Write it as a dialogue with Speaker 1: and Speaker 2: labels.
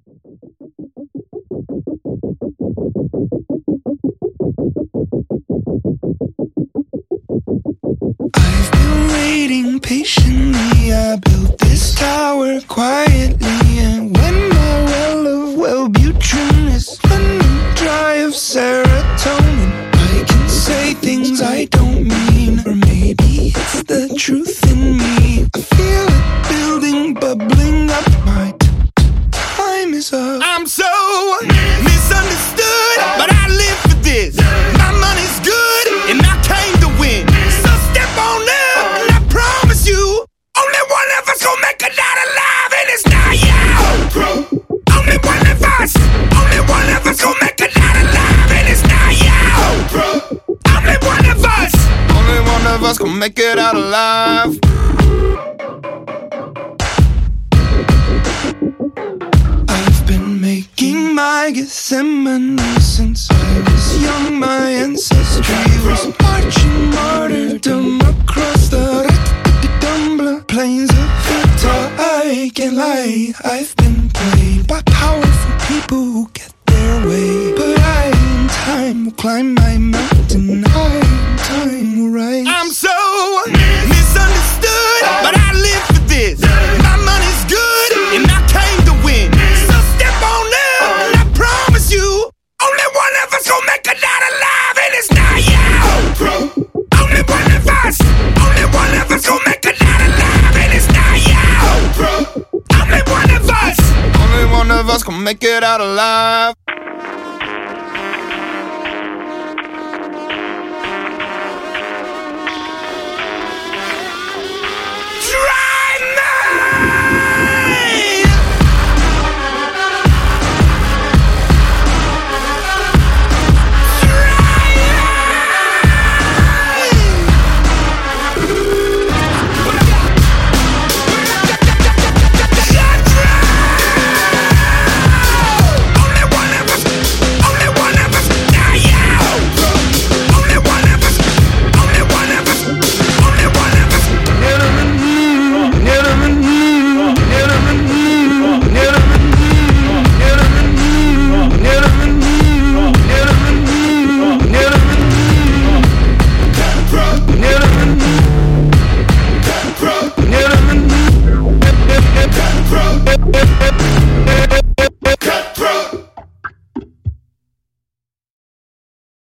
Speaker 1: I've been waiting patiently. I built this tower quietly, and when my well of Wellbutrin is running dry of serotonin, I can say things I don't mean, or maybe it's the truth in me. I feel it building, bubbling
Speaker 2: misunderstood, but I live for this. My money's good, and I came to win. So step on up, and I promise you, only one of us gon' make it out alive, and it's not you. Only one of us, only one of us make it out alive, and it's not you. Only one of us, only one of us make it out alive.
Speaker 1: My Gethsemane since I was young. My ancestry was marching martyrdom across the Dumbler plains of Utah. I can't lie, I've been played by powerful people who get their way. But I, in time, will climb my mountain. I, in time, will rise.
Speaker 2: I'm so misunderstood, us, only one of us gon' make it out alive.